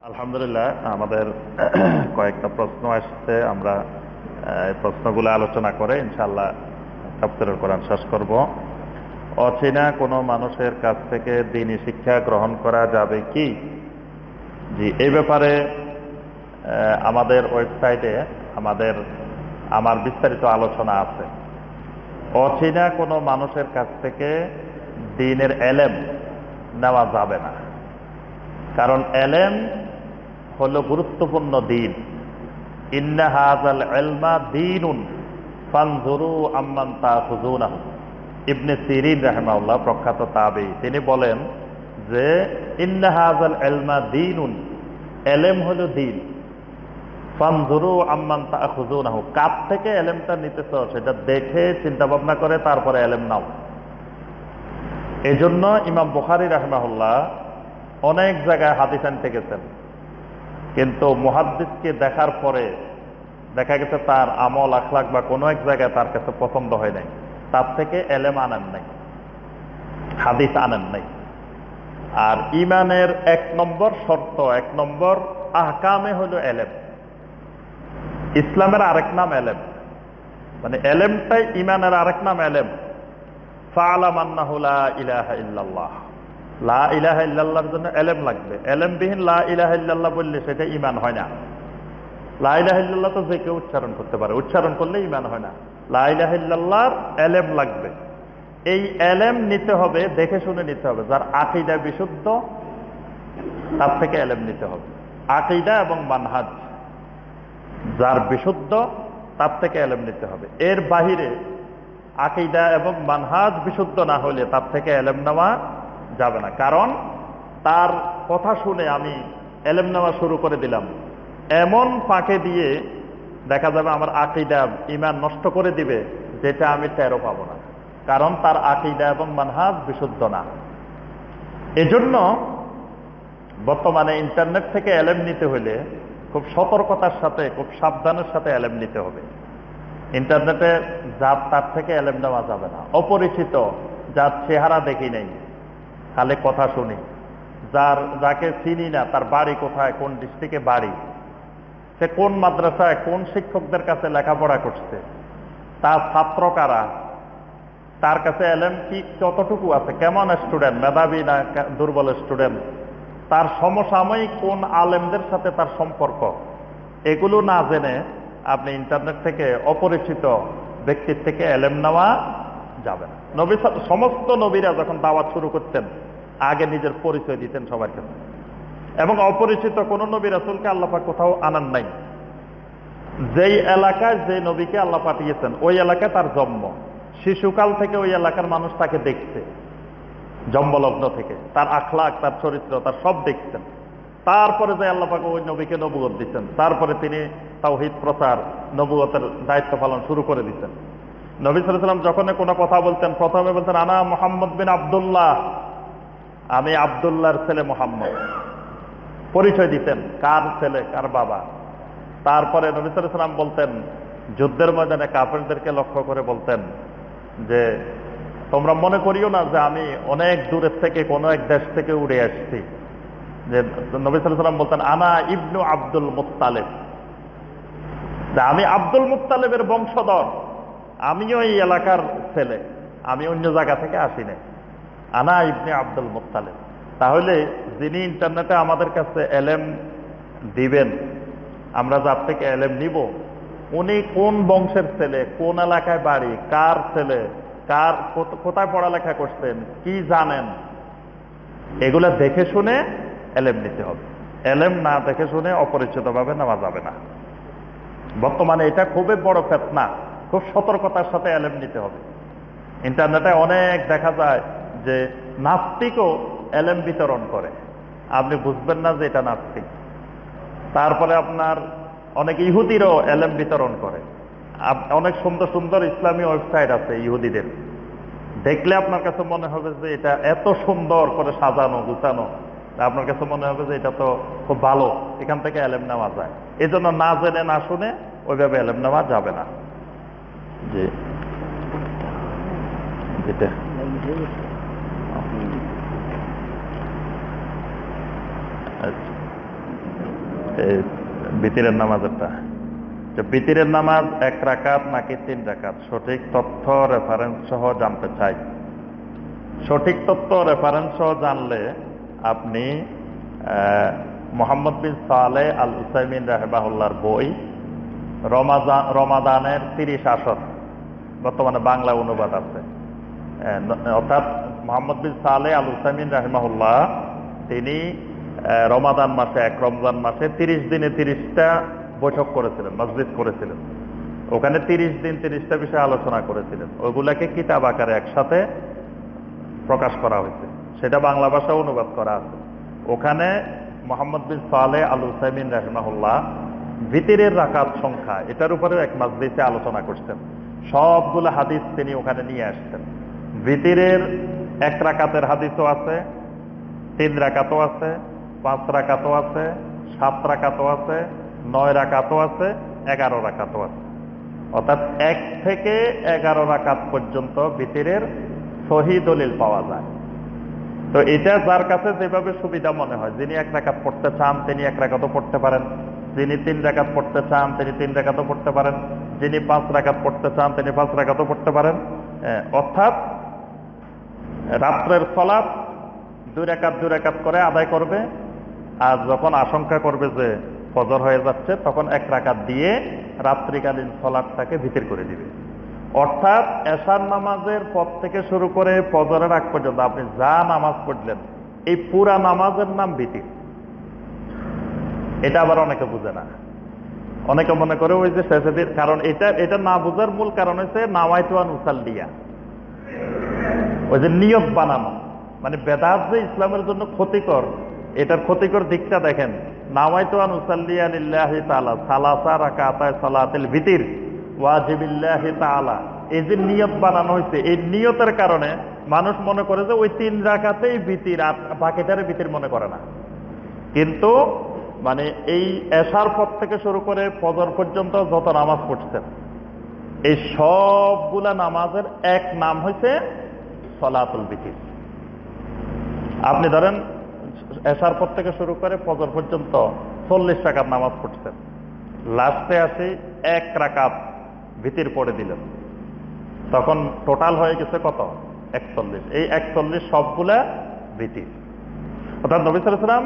আলহামদুলিল্লাহ, আমাদের কয়েকটা প্রশ্ন আসছে। আমরা প্রশ্নগুলো আলোচনা করে ইনশাল্লাহ তাফসিরুল কোরআন শেষ করব। অচেনা কোনো মানুষের কাছ থেকে দিনী শিক্ষা গ্রহণ করা যাবে কি? জি, এই ব্যাপারে আমাদের ওয়েবসাইটে আমাদের, আমার বিস্তারিত আলোচনা আছে। অচেনা কোনো মানুষের কাছ থেকে দিনের এলেম নেওয়া যাবে না। কারণ এলেম হলো গুরুত্বপূর্ণ দিন। তিনি বলেন যে কার থেকে এলেমটা নিতেছ, সেটা দেখে চিন্তা ভাবনা করে তারপরে এলেম নাও। এজন্য ইমাম বুখারী রাহিমাহুল্লাহ অনেক জায়গায় হাদিস আনতে গেছেন। কিন্তু মুহাদ্দিসকে দেখার পরে দেখা গেছে তার আমল আখলাক বা কোনো এক জায়গায় তার কাছে পছন্দ হয় নাই। তার থেকে এলেম আনেন নাই। হাদিস আনেন নাই। আর ইমানের এক নম্বর শর্ত, এক নম্বর আহকামে হলো এলেম। ইসলামের আরেক নাম এলেম। মানে এলেমটাই ইমানের আরেক নাম এলেম। আন্নাহুলা ইলাহা ইল্লাল্লাহ। লা জন্য এলেম লাগবে। এলেম বিহীন লা বললে সেটা ইমান হয় না। লা তো যে কেউ উচ্চারণ করতে পারে। উচ্চারণ করলে ইমান হয় না। লা এলেম লাগবে। এই এলেম নিতে হবে, দেখে শুনে নিতে হবে। যার আকিদা বিশুদ্ধ, তার থেকে এলেম নিতে হবে। আকিদা এবং মানহাজ, যার বিশুদ্ধ, তার থেকে এলেম নিতে হবে। এর বাহিরে আকিদা এবং মানহাজ বিশুদ্ধ না হলে তার থেকে এলেম নেওয়া যাবে না। কারণ তার কথা শুনে আমি এলেম নেওয়া শুরু করে দিলাম। এমন ফাঁকে দিয়ে দেখা যাবে আমার আকিদা ইমান নষ্ট করে দিবে, যেটা আমি টেরো পাবো না। কারণ তার আকিদা এবং মানহাজ বিশুদ্ধ না। এজন্য বর্তমানে ইন্টারনেট থেকে এলেম নিতে হলে খুব সতর্কতার সাথে, খুব সাবধানের সাথে এলেম নিতে হবে। ইন্টারনেটে যার তার থেকে এলেম নেওয়া যাবে না। অপরিচিত যার চেহারা দেখি নেই। খালে কথা শুনি। যার, যাকে চিনি না, তার বাড়ি কোথায়, কোন ডিস্ট্রিক্টে বাড়ি? সে কোন মাদ্রাসায়, কোন শিক্ষকদের কাছে লেখাপড়া করছে? তার ছাত্র কারা? তার কাছে এলেম কি কতটুকু আছে? কেমন স্টুডেন্ট মেধাবী না দুর্বল স্টুডেন্ট তার সমসাময়িক কোন আলেমদের সাথে তার সম্পর্ক? এগুলো না জেনে আপনি ইন্টারনেট থেকে অপরিচিত ব্যক্তির থেকে এলেম নেওয়া যাবে না। নবী সমস্ত নবীরা যখন দাওয়াত শুরু করতেন, আগে নিজের পরিচয় দিতেন সবার কাছে। এবং অপরিচিত কোন নবী রাসুলকে আল্লাপা কোথাও আনান নাই। যেই এলাকায় যে নবীকে আল্লাহ পাঠিয়েছেন, ওই এলাকায় তার জন্ম। শিশুকাল থেকে ওই এলাকার মানুষ তাকে দেখছে। জন্মলগ্ন থেকে। তার আখলাখ, তার চরিত্র, তার সব দেখছেন। তারপরে যে আল্লাহ পাকে ওই নবীকে নবুয়ত দিচ্ছেন, তারপরে তিনি তাওহিদ প্রচার নবুয়তের দায়িত্ব পালন শুরু করে দিচ্ছেন। নবী সাল্লাম যখন কোনো কথা বলতেন, প্রথমে বলতেন, আনা মোহাম্মদ বিন আবদুল্লাহ। আমি আবদুল্লাহর ছেলে মোহাম্মদ। পরিচয় দিতেন, কার ছেলে, কার বাবা। তারপরে নবী সাল্লাম বলতেন, যুদ্ধের ময়দানে কাপড়দেরকে লক্ষ্য করে বলতেন যে, তোমরা মনে করিও না যে আমি অনেক দূরের থেকে কোনো এক দেশ থেকে উড়ে আসছি। যে নবী সাল্লাম বলতেন, আনা ইবনু আব্দুল মুত্তালেব। আমি আব্দুল মুত্তালেবের বংশধর। আমিও এই এলাকার ছেলে, আমি অন্য জায়গা থেকে আসি নাই। আনা ইবনে আব্দুল মুত্তালেব। তাহলে যিনি ইন্টারনেটে আমাদের কাছে এলেম দিবেন, আমরা যার থেকে এলেম নিব, উনি কোন বংশের ছেলে, কোন এলাকায় বাড়ি, কার ছেলে, কার কোথ- কোথায় পড়ালেখা করছেন কি জানেন, এগুলা দেখে শুনে এলেম নিতে হবে। এলেম না দেখে শুনে অপরিচিতভাবে নেওয়া যাবে না। বর্তমানে এটা খুবই বড় ফেতনা। খুব সতর্কতার সাথে এলেম নিতে হবে। ইন্টারনেটে অনেক দেখা যায় যে নাস্তিকও এলেম বিতরণ করে। আপনি বুঝবেন না যে এটা নাস্তিক। তারপরে আপনার অনেক ইহুদিরও এলেম বিতরণ করে। অনেক সুন্দর সুন্দর ইসলামী ওয়েবসাইট আছে ইহুদিদের। দেখলে আপনার কাছে মনে হবে যে এটা এত সুন্দর করে সাজানো, গুছানো। আপনার কাছে মনে হবে যে এটা তো খুব ভালো। এখান থেকে অ্যালেম নেওয়া যায়। এই জন্য না জেনে, না শুনে ওইভাবে এলেম নেওয়া যাবে না। জি যেটা। বিতিরের নামাজেরটা যে বিতিরের নামাজ এক রাকাত নাকি তিন রাকাত? সঠিক তথ্য রেফারেন্স সহ জানতে চাই। সঠিক তথ্য রেফারেন্স সহ জানলে আপনি মোহাম্মদ বিন সালে আল উসাইমিন রাহেবাহুল্লার বই রমাদানের তিরিশ আসর বর্তমানে বাংলা অনুবাদ আছে। অর্থাৎ মোহাম্মদ বিন সালে আল উসাইমিন রাহেমাহুল্লাহ, তিনি রমাদান মাসে, এক রমজান মাসে তিরিশ দিনে তিরিশটা বৈঠক করেছিলেন, মসজিদ করেছিলেন। ওখানে তিরিশ দিন তিরিশটা বিষয়ে আলোচনা করেছিলেন। ওইগুলাকে কিতাব আকারে একসাথে প্রকাশ করা হয়েছে। সেটা বাংলা ভাষা অনুবাদ করা আছে। ওখানে মোহাম্মদ বিন সালে আল হুসাইমিন রহমাহুল্লাহ ভিতিরের রাকাত সংখ্যা, এটার উপরে এক মসজিদে আলোচনা করছেন। সবগুলো হাদিস তিনি ওখানে নিয়ে আসছেন ভিতিরের এক রাকাতের হাদিসও আছে, তিন রাকাতও আছে, পাঁচ রাকাতও আছে, সাত রাকাতও আছে, নয় রাকাতও আছে, এগারো রাকাতও আছে। অর্থাৎ এক থেকে এগারো রাকাত পর্যন্ত ভিতিরের সহি দলিল পাওয়া যায়। তো এটা যার কাছে যেভাবে সুবিধা মনে হয়, যিনি এক রাকাত পড়তে চান, তিনি এক রাকাতও পড়তে পারেন। যিনি তিন রাকাত পড়তে চান, তিনি তিন রাকাতও পড়তে পারেন। যিনি পাঁচ রাকাত পড়তে চান, তিনি পাঁচ রাকাতও পড়তে পারেন। অর্থাৎ, রাত্রের ফলাপ দুই রেখাত দুই রেখাত করে আদায় করবে, আর যখন আশঙ্কা করবে যে ফজর হয়ে যাচ্ছে, তখন এক রাকাত দিয়ে রাত্রিকালীন ফলাপটাকে ভিতর করে দিবে। অর্থাৎ, এশার নামাজের পর থেকে শুরু করে ফজরের আগ পর্যন্ত আপনি যা নামাজ পড়লেন, এই পুরা নামাজের নাম ভিতির এটা আবার অনেকে বুঝে না। অনেকে মনে করে ওই যে শেষে কারণ এটা এটা না বোঝার মূল কারণ হচ্ছে নাওয়াইতুয়ান উসাল্লিয়া। ওই যে নিয়ত বানানো। মানে বেদাত যে ইসলামের জন্য ক্ষতিকর, এটার ক্ষতিকর দিকটা দেখেন। এই যে বানানো হয়েছে এই নিয়তের কারণে মানুষ মনে করে যে ওই তিন মনে করে না। কিন্তু মানে এই এশার পর থেকে শুরু করে ফজর পর্যন্ত যত নামাজ পড়ছেন, এই সবগুলা নামাজের এক নাম হয়েছে সলাতুল বিকির। আপনি ধরেন, এশার পর থেকে শুরু করে ফজর পর্যন্ত চল্লিশ টাকার নামাজ পড়ছেন। লাস্টে আসি এক রাকাত ভিতির পড়ে দিলেন। তখন টোটাল হয়ে গেছে কত? একচল্লিশ। এই একচল্লিশ সবগুলা ভিতির। অর্থাৎ নবী সালাম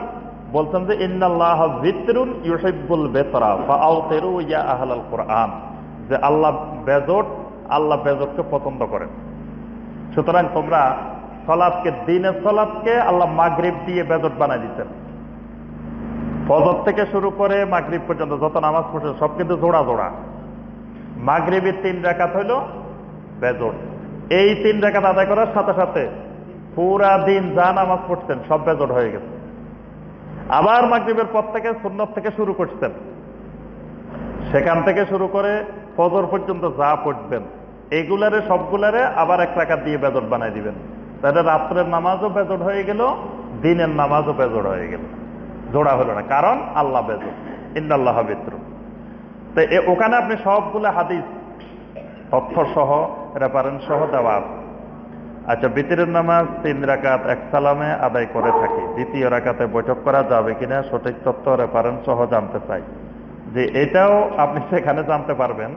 বলছেন যে, ইন্নাল্লাহ ভিতরুন ইউহিব্বুল বেতরা ফাআউতিরু ইয়া আহলাল কোরআন। যে আল্লাহ বেজট, আল্লাহ বেজটকে পছন্দ করেন। সুতরাং তোমরা সলাদকে, দিনের সলাদকে আল্লাহ মাগরিব দিয়ে বেজট বানাই দিচ্ছেন। ফজর থেকে শুরু করে মাগরিব পর্যন্ত যত নামাজ পড়ছে, সব কিন্তু জোড়া জোড়া। মাগরিবের তিন রেখাত হইল বেজট। এই তিন রেখাত আদায় করার সাথে সাথে পুরা দিন যা নামাজ পড়ছেন, সব বেজট হয়ে গেছে। আবার মাগরীবের পর থেকে সুন্নত থেকে শুরু করছেন। সেখান থেকে শুরু করে ফজর পর্যন্ত যা পড়বেন এইগুলারে সবগুলারে আবার এক টাকা দিয়ে বেজট বানাই দিবেন। তাহলে রাত্রের নামাজও বেজট হয়ে গেল, দিনের নামাজও বেজট হয়ে গেল। জোড়া হলো না, কারণ আল্লাহ বেজট ইন্দাল্লাহ বিত্র। তো ওখানে আপনি সবগুলো হাদিস তথ্য সহ রেফারেন্স সহ দেওয়া আছে। আচ্ছা বিতিরের নামাজ তিন রাকাত এক সালামে আদায় করে থাকি। দ্বিতীয় রাকাতে বৈঠক করা যাবে কিনা সঠিক তথ্য রেফারেন্স সহ জানতে চাই। যে এটাও আপনি সেখানে জানতে পারবেন।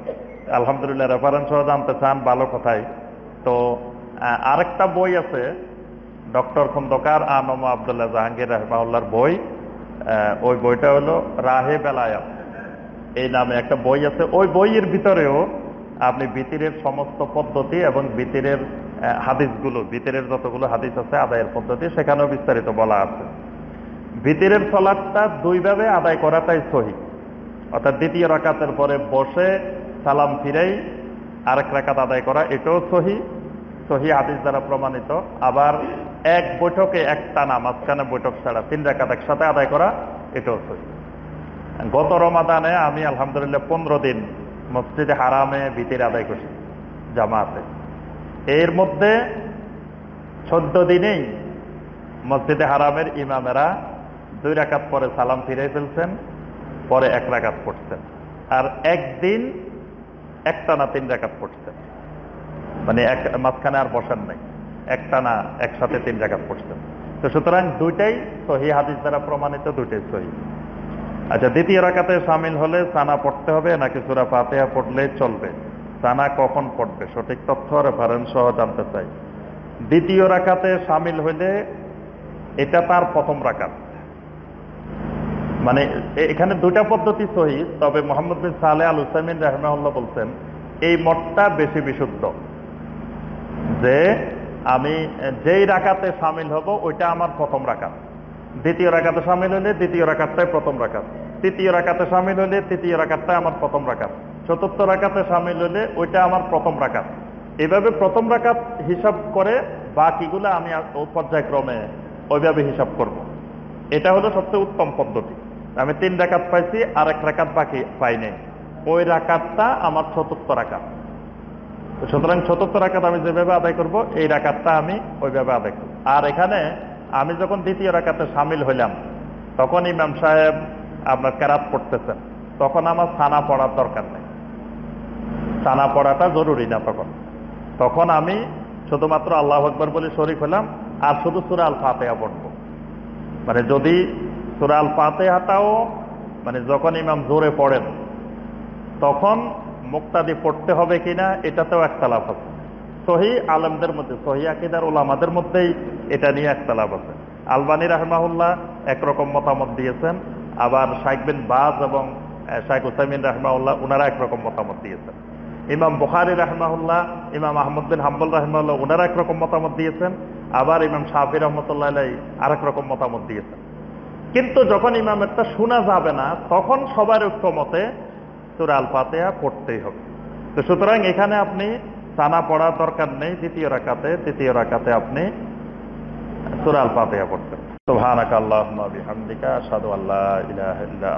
আলহামদুলিল্লাহ রেফারেন্স সহ জানতে চান, ভালো কথাই। তো আরেকটা বই আছে, ডক্টর খন্দকার আনম আবদুল্লাহ জাহাঙ্গীর রহমাউল্লার বই। ওই বইটা হলো রাহে বেলায়াত। এই নামে একটা বই আছে। ওই বইয়ের ভিতরেও আপনি বিতিরের সমস্ত পদ্ধতি এবং বিতিরের হাদিসগুলো ভিতরের যতগুলো হাদিস আছে, আদায়ের পদ্ধতি, সেখানেও বিস্তারিত বলা আছে। ভিতরের সলাদটা দুইভাবে আদায় করাটাই সহি। অর্থাৎ দ্বিতীয় রাকাতের পরে বসে সালাম ফিরেই আরেক রাকাত আদায় করা, এটাও সহি। সহি হাদিস দ্বারা প্রমাণিত। আবার এক বৈঠকে এক টানা মাঝখানে বৈঠক ছাড়া তিন রাকাত একসাথে আদায় করা, এটাও সহি। গত রমাদানে আমি আলহামদুলিল্লাহ পনেরো দিন মসজিদে হারামে ভিতরে আদায় করছি, জামাতে। এর মধ্যে চোদ্দ দিনেই মসজিদে হারামের ইমামেরা দুই রাকাত পরে সালাম ফিরে ফেলছেন, পরে এক রাকাত পড়ছেন। আর একদিন একটা না তিন রাকাত পড়ছেন। মানে এক, মাঝখানে আর বসান নাই। একটা না একসাথে তিন রাকাত পড়ছেন। তো সুতরাং দুইটাই সহি হাদিস দ্বারা প্রমাণিত, দুইটাই সহি। আচ্ছা দ্বিতীয় রাকাতে সামিল হলে সানা পড়তে হবে, নাকি সুরা ফাতেহা পড়লে চলবে? সানা কখন পড়বে? সঠিক তথ্য রেফারেন্স সহ জানতে চাই। দ্বিতীয় রাকাতে সামিল হইলে এটা তার প্রথম রাকাত। মানে এখানে দুটা পদ্ধতি সহি, তবে মোহাম্মদ বিন সালে আল হুসাইমিন রাহমাউল্লাহ বলছেন, এই মতটা বেশি বিশুদ্ধ। যে, আমি, যেই রাকাতে সামিল হব, ওইটা আমার প্রথম রাকাত। দ্বিতীয় রাকাতে সামিল হলে দ্বিতীয় রাকাতটাই প্রথম রাকাত। তৃতীয় রাকাতে সামিল হলে তৃতীয় রাকাতটাই আমার প্রথম রাকাত। চতুর্থ রাকাতে সামিল হলে ওইটা আমার প্রথম রাকাত। এভাবে প্রথম রাকাত হিসাব করে বাকিগুলো আমি পর্যায়ক্রমে ওইভাবে হিসাব করব। এটা হলো সবচেয়ে উত্তম পদ্ধতি। আমি তিন রাকাত পাইছি আর এক রাকাত বাকি পাইনি ওই রাকাতটা আমার চতুর্থ রাকাত। সুতরাং চতুর্থ রাকাত আমি যেভাবে আদায় করব, এই রাকাতটা আমি ওইভাবে আদায় করব। আর এখানে আমি যখন দ্বিতীয় রাকাতে সামিল হইলাম, তখন ইমাম সাহেব আপনার কেরাত পড়তেছেন। তখন আমার সানা পড়ার দরকার নেই। সানা পড়াটা জরুরি না তখন। তখন আমি শুধুমাত্র আল্লাহ আকবর বলে শরীফ হলাম আর শুধু সুরা আল ফাতেহা পড়ব। মানে যদি সুরা আল ফাতেহাটাও মানে যখন ইমাম জোরে পড়েন, তখন মুক্তাদি পড়তে হবে কিনা এটাতেও একতালাফ আছে। সহি আলমদের মধ্যে, সহি আকিদার ওলামাদের মধ্যেই এটা নিয়ে একতলাফ আছে। আলবানী রাহমাহুল্লাহ একরকম মতামত দিয়েছেন, আবার শাইক বিন বাজ এবং শাইখ হুসাইমিন রাহমাউল্লাহ ওনারা একরকম মতামত দিয়েছেন। ইমাম বুখারি রাহমাহুল্লাহ, ইমাম আহমদ বিন হাম্বল রাহমাউল্লাহ ওনারা একরকম মতামত দিয়েছেন, আবার ইমাম শাহি রহমতুল্লাহ আলাই আরেক রকম মতামত দিয়েছেন। কিন্তু যখন ইমামেরটা শোনা যাবে না, তখন সবার ঐক্যমতে সুরা আল ফাতেহা পড়তেই হবে। তো সুতরাং এখানে আপনি সানা পড়ার দরকার নেই, দ্বিতীয় রাকাতে, তৃতীয় রাকাতে আপনি সুরাল পাতিয়া পড়তেন তো ভানাকাল্লাহ বিহামদিকা, আশহাদু আল্লা ইলাহা ইল্লা